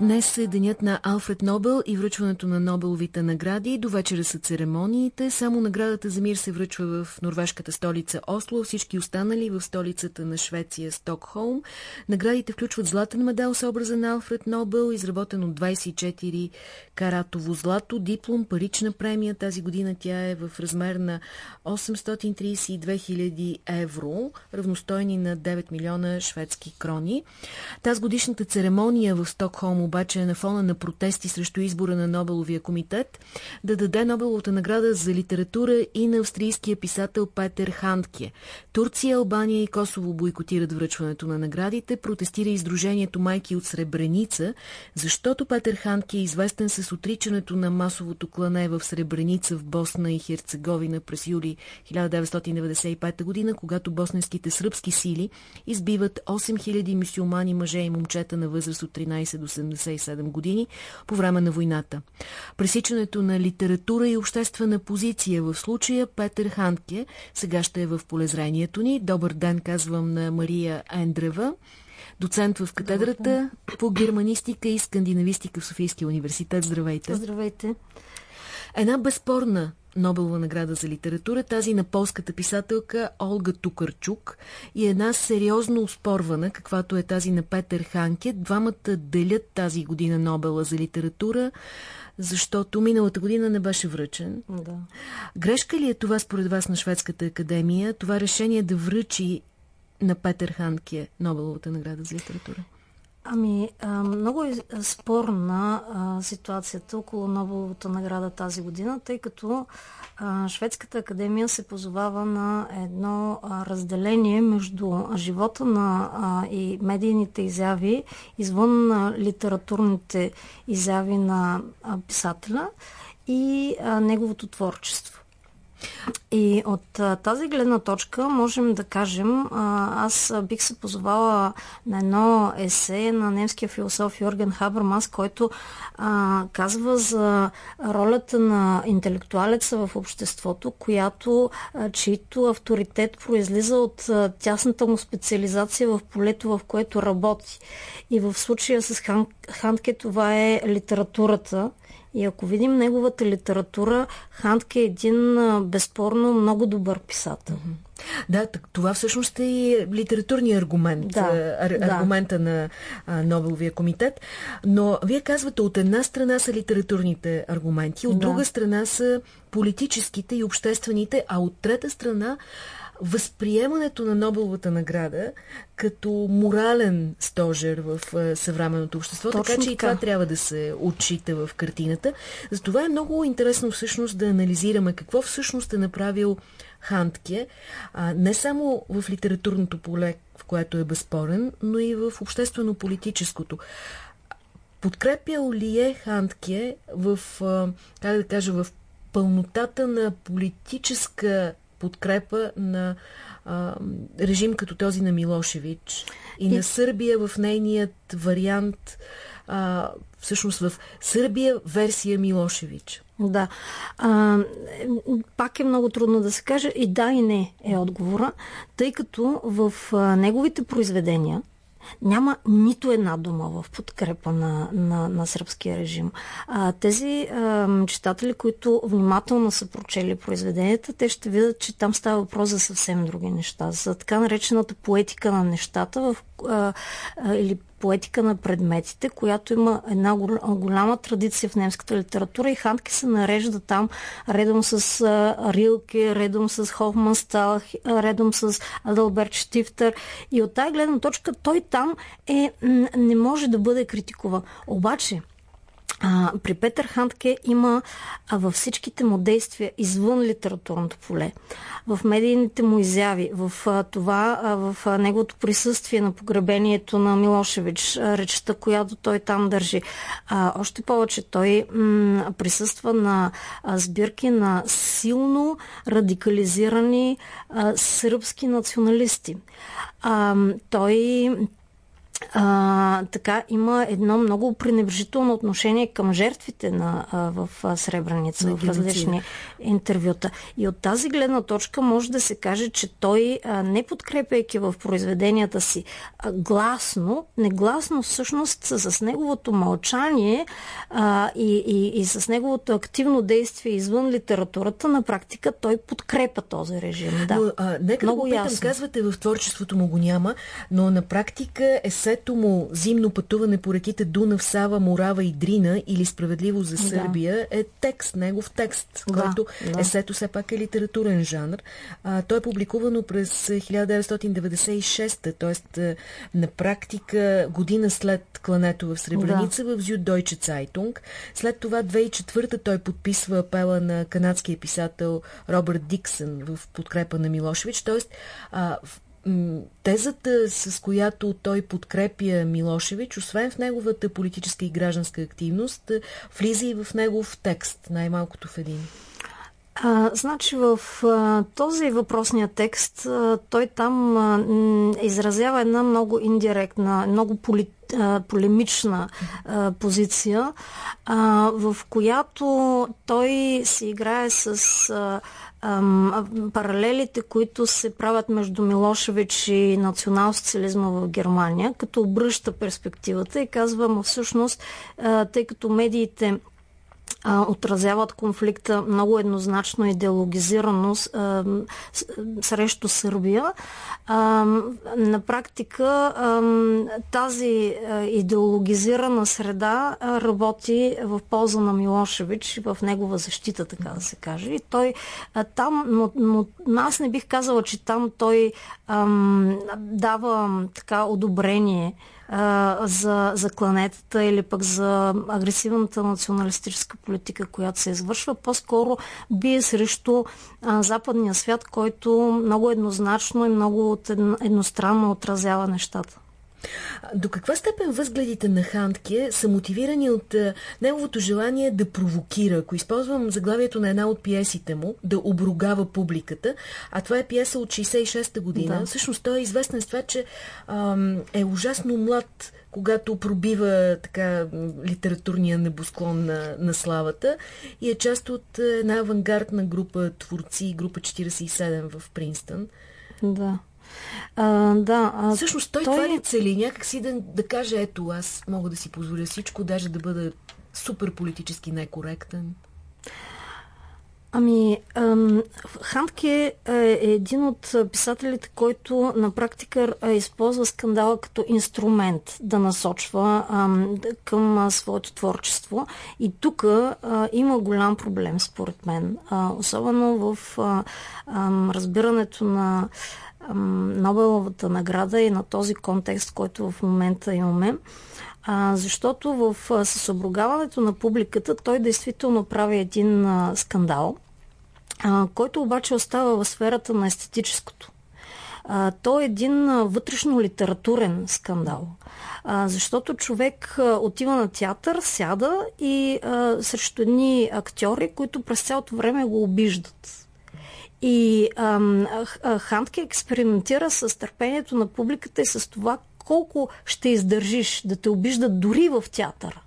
Днес е денят на Алфред Нобел и връчването на Нобеловите награди. До вечера са церемониите. Само наградата за мир се връчва в норвежката столица Осло, всички останали в столицата на Швеция Стокхолм. Наградите включват златен медал с образа на Алфред Нобел, изработен от 24 каратово злато, диплом, парична премия. Тази година тя е в размер на 832 000 евро, равностойни на 9 милиона шведски крони. Тази годишната церемония в Стокхолм обаче на фона на протести срещу избора на Нобеловия комитет да даде Нобеловата награда за литература и на австрийския писател Петър Хантке. Турция, Албания и Косово бойкотират връчването на наградите. Протестира издружението Майки от Сребреница, защото Петър Хантке е известен с отричането на масовото клане в Сребреница в Босна и Херцеговина през юли 1995 година, когато босненските сръбски сили избиват 8000 мусулмани мъже и момчета на възраст от 13 до 70 77 години по време на войната. Пресичането на литература и обществена позиция в случая Петър Хантке сега ще е в полезрението ни. Добър ден, казвам на Мария Ендрева доцент в катедрата по германистика и скандинавистика в Софийския университет. Здравейте! Здравейте! Една безспорна Нобелова награда за литература, тази на полската писателка Олга Тукарчук и една сериозно успорвана, каквато е тази на Петър Ханке. Двамата делят тази година Нобела за литература, защото миналата година не беше връчен. Да. Грешка ли е това според вас на Шведската академия, това решение да връчи на Петър Ханке Нобеловата награда за литература? Ами, много е спорна ситуацията около Нобеловата награда тази година, тъй като Шведската академия се позовава на едно разделение между живота на и медийните изяви извън литературните изяви на писателя и неговото творчество. И от тази гледна точка можем да кажем, аз бих се позовала на едно есе на немския философ Йорген Хабермас, който а, казва за ролята на интелектуалеца в обществото, която, а, чието авторитет произлиза от а, тясната му специализация в полето, в което работи. И в случая с Хан, Ханке това е литературата, и ако видим неговата литература, Хантке е един безспорно много добър писател. Да, това всъщност е и литературният аргумент, да, ар, да. аргумента на а, Нобеловия комитет. Но вие казвате, от една страна са литературните аргументи, от да. друга страна са политическите и обществените, а от трета страна възприемането на Нобеловата награда като морален стожер в съвременното общество, Точно така че и това трябва да се отчита в картината. Затова е много интересно всъщност да анализираме какво всъщност е направил Хантке, а, не само в литературното поле, в което е безспорен, но и в обществено-политическото. Подкрепял ли е Хантке в, а, как да кажа, в пълнотата на политическа подкрепа на а, режим като този на Милошевич и, на Сърбия в нейният вариант, а, всъщност в Сърбия версия Милошевич. Да. А, пак е много трудно да се каже и да и не е отговора, тъй като в а, неговите произведения няма нито една дума в подкрепа на, на, на сръбския режим. А, тези а, читатели, които внимателно са прочели произведенията, те ще видят, че там става въпрос за съвсем други неща. За така наречената поетика на нещата в, а, а, или поетика на предметите, която има една голяма традиция в немската литература и Хантке се нарежда там редом с Рилке, редом с Хофманстал, редом с Адалберт Штифтер. И от тази гледна точка той там е, не може да бъде критикуван. Обаче, а, при Петър Хантке има а, във всичките му действия извън литературното поле, в медийните му изяви, в а, това, а, в а, неговото присъствие на погребението на Милошевич, а, речта, която той там държи. А, още повече той м- присъства на а, сбирки на силно радикализирани а, сръбски националисти. А, той а, така има едно много пренебрежително отношение към жертвите на, а, в Сребреница, в различни интервюта. И от тази гледна точка може да се каже, че той, а, не подкрепяйки в произведенията си а, гласно, негласно всъщност с неговото мълчание а, и, и, и с неговото активно действие извън литературата, на практика той подкрепа този режим. Да. Но, а, нека много да го питам, казвате в творчеството му го няма, но на практика есето Първото му зимно пътуване по реките Дунав, Сава, Морава и Дрина или Справедливо за Сърбия да. е текст, негов текст, да, който да. есето все пак е литературен жанр. А, той е публикувано през 1996, т.е. на практика година след клането в Сребреница да. в Зюдойче Цайтунг. След това 2004 той подписва апела на канадския писател Робърт Диксън в подкрепа на Милошевич. Т.е. Тезата, с която той подкрепя Милошевич, освен в неговата политическа и гражданска активност, влиза и в негов текст, най-малкото в един. А, значи в а, този въпросния текст а, той там а, изразява една много индиректна, много поли, а, полемична а, позиция, а, в която той се играе с а, паралелите, които се правят между Милошевич и национал-социализма в Германия, като обръща перспективата и казва, всъщност, тъй като медиите а, отразяват конфликта много еднозначно идеологизирано а, срещу Сърбия. А, на практика а, тази идеологизирана среда работи в полза на Милошевич, в негова защита, така да се каже. И той а, там, но, но аз не бих казала, че там той а, дава така одобрение а, за, за кланетата или пък за агресивната националистическа политика, която се извършва. По-скоро бие срещу а, западния свят, който много еднозначно и много едностранно отразява нещата. До каква степен възгледите на Хантке са мотивирани от а, неговото желание да провокира? Ако използвам заглавието на една от пиесите му, да обругава публиката, а това е пиеса от 66-та година, да. всъщност той е известен с това, че ам, е ужасно млад когато пробива така литературния небосклон на, на славата и е част от една авангардна група творци, група 47 в Принстън. Да. А, да, а, Всъщност той, той... това ли цели? Някакси да, да каже, ето аз мога да си позволя всичко, даже да бъда супер политически некоректен. Ами, ам, Хантке е един от писателите, който на практика използва скандала като инструмент да насочва към своето творчество. И тук има голям проблем, според мен. Особено в разбирането на Нобеловата награда и на този контекст, който в момента имаме. А, защото в, с обругаването на публиката той действително прави един а, скандал, а, който обаче остава в сферата на естетическото. А, то е един а, вътрешно-литературен скандал. А, защото човек а, отива на театър, сяда и а, срещу едни актьори, които през цялото време го обиждат и ам, Хантке експериментира с търпението на публиката и с това колко ще издържиш да те обиждат дори в театъра.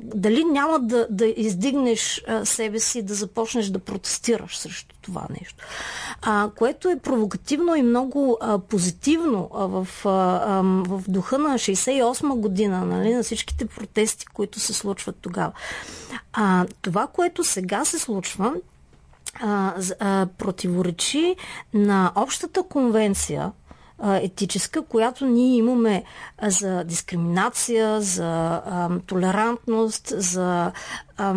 Дали няма да, да издигнеш а, себе си да започнеш да протестираш срещу това нещо. А, което е провокативно и много а, позитивно а, в, а, а, в духа на 68 година, нали, на всичките протести, които се случват тогава. А, това, което сега се случва, противоречи на общата конвенция етическа, която ние имаме за дискриминация, за а, толерантност, за, а,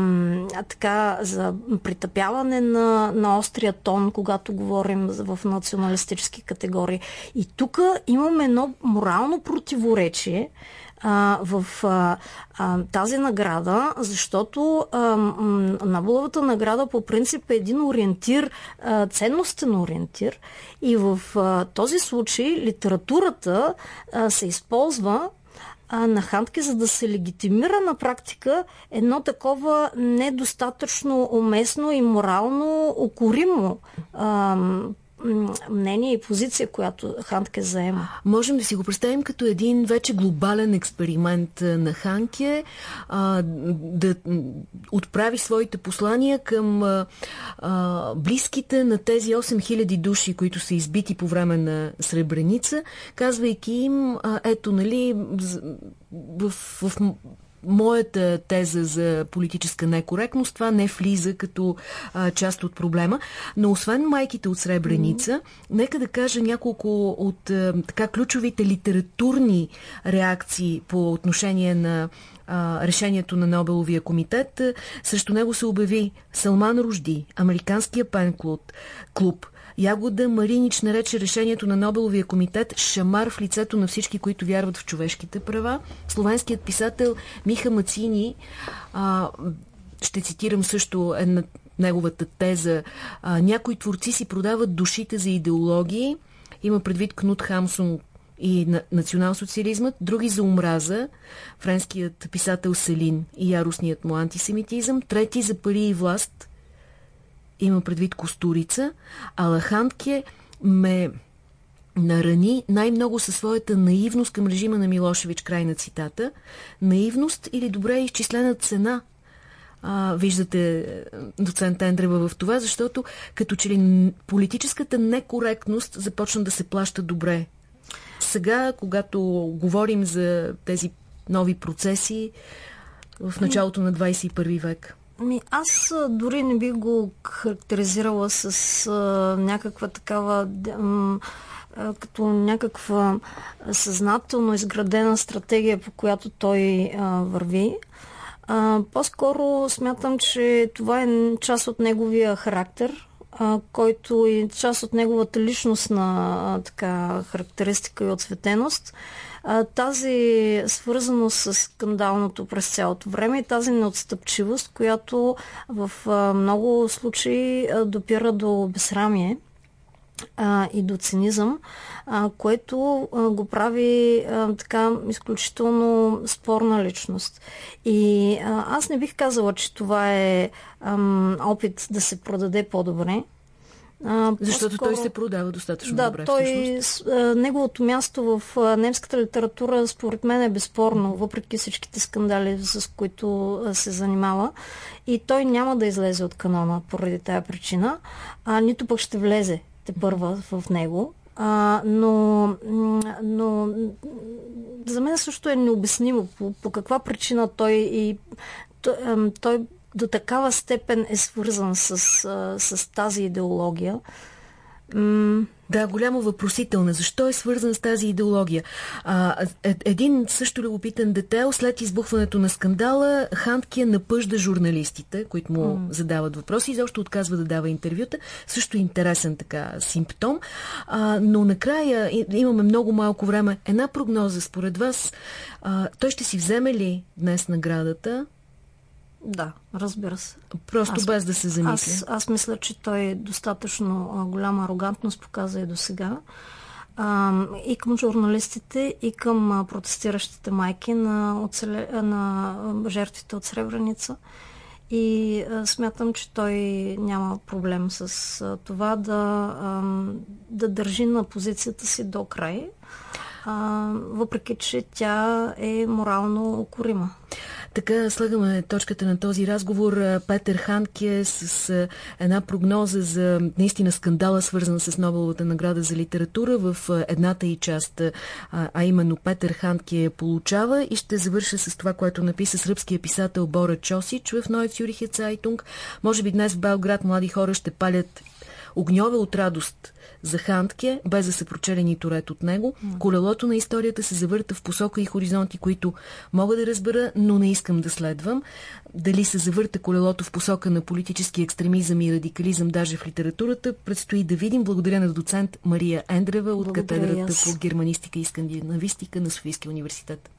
така, за притъпяване на, на острия тон, когато говорим в националистически категории. И тук имаме едно морално противоречие, в а, а, тази награда, защото а, Нобеловата награда по принцип е един ориентир, а, ценностен ориентир. И в а, този случай литературата а, се използва на Хантке, за да се легитимира на практика едно такова недостатъчно уместно и морално укоримо а, мнение и позиция, която Хантке заема. Можем да си го представим като един вече глобален експеримент на Ханке, а, да отправи своите послания към а, близките на тези 8000 души, които са избити по време на Сребреница, казвайки им, а, ето, нали, в, в моята теза за политическа некоректност, това не влиза като а, част от проблема. Но освен майките от Сребреница, mm -hmm. нека да кажа няколко от а, така ключовите литературни реакции по отношение на а, решението на Нобеловия комитет. Срещу него се обяви Салман Ружди, Американския пен клуб, Ягода Маринич нарече решението на Нобеловия комитет шамар в лицето на всички, които вярват в човешките права. Словенският писател Миха Мацини, а, ще цитирам също една неговата теза, а, някои творци си продават душите за идеологии, има предвид Кнут Хамсун и на, национал-социализмът, други за омраза, френският писател Селин и яростният му антисемитизъм, трети за пари и власт, има предвид Костурица, а Лахантке ме нарани най-много със своята наивност към режима на Милошевич, край на цитата. Наивност или добре изчислена цена а, виждате доцент Ендрева в това, защото като че ли политическата некоректност започна да се плаща добре. Сега, когато говорим за тези нови процеси в началото на 21 век. Ми, аз дори не би го характеризирала с а, някаква такава а, като някаква съзнателно изградена стратегия, по която той а, върви. А, по-скоро смятам, че това е част от неговия характер, който е част от неговата личностна така, характеристика и отсветеност. Тази свързаност с скандалното през цялото време и тази неотстъпчивост, която в много случаи допира до безсрамие а, и до цинизъм, а, което а, го прави а, така изключително спорна личност. И а, аз не бих казала, че това е ам, опит да се продаде по-добре. А, Защото той се продава достатъчно да, добре. Той, неговото място в немската литература според мен е безспорно, въпреки всичките скандали, с които се занимава. И той няма да излезе от канона поради тая причина, а нито пък ще влезе те първа в него. А, но, но за мен също е необяснимо по, по каква причина той и той, той до такава степен е свързан с, с тази идеология. Да, голямо въпросителна. Защо е свързан с тази идеология? А, е, един също любопитен детел, след избухването на скандала, Ханткия напъжда журналистите, които му mm. задават въпроси и защо отказва да дава интервюта. Също интересен така симптом. А, но накрая имаме много малко време. Една прогноза според вас. А, той ще си вземе ли днес наградата? Да, разбира се. Просто аз, без да се замисли. Аз, аз мисля, че той достатъчно а, голяма арогантност показа и до сега. И към журналистите, и към а, протестиращите майки на, оцеле, на жертвите от Сребреница. И а, смятам, че той няма проблем с а, това да, а, да държи на позицията си до край, а, въпреки че тя е морално окорима. Така слагаме точката на този разговор. Петър Ханке с една прогноза за наистина скандала, свързан с Нобеловата награда за литература в едната и част, а именно Петър Ханке получава и ще завърша с това, което написа сръбския писател Бора Чосич в Ной Цюрихе Цайтунг. Може би днес в Белград млади хора ще палят огньове от радост за Хантке, без да се прочели нито ред от него. Колелото на историята се завърта в посока и хоризонти, които мога да разбера, но не искам да следвам. Дали се завърта колелото в посока на политически екстремизъм и радикализъм даже в литературата, предстои да видим. Благодаря на доцент Мария Ендрева от Благодаря катедрата по германистика и скандинавистика на Софийския университет.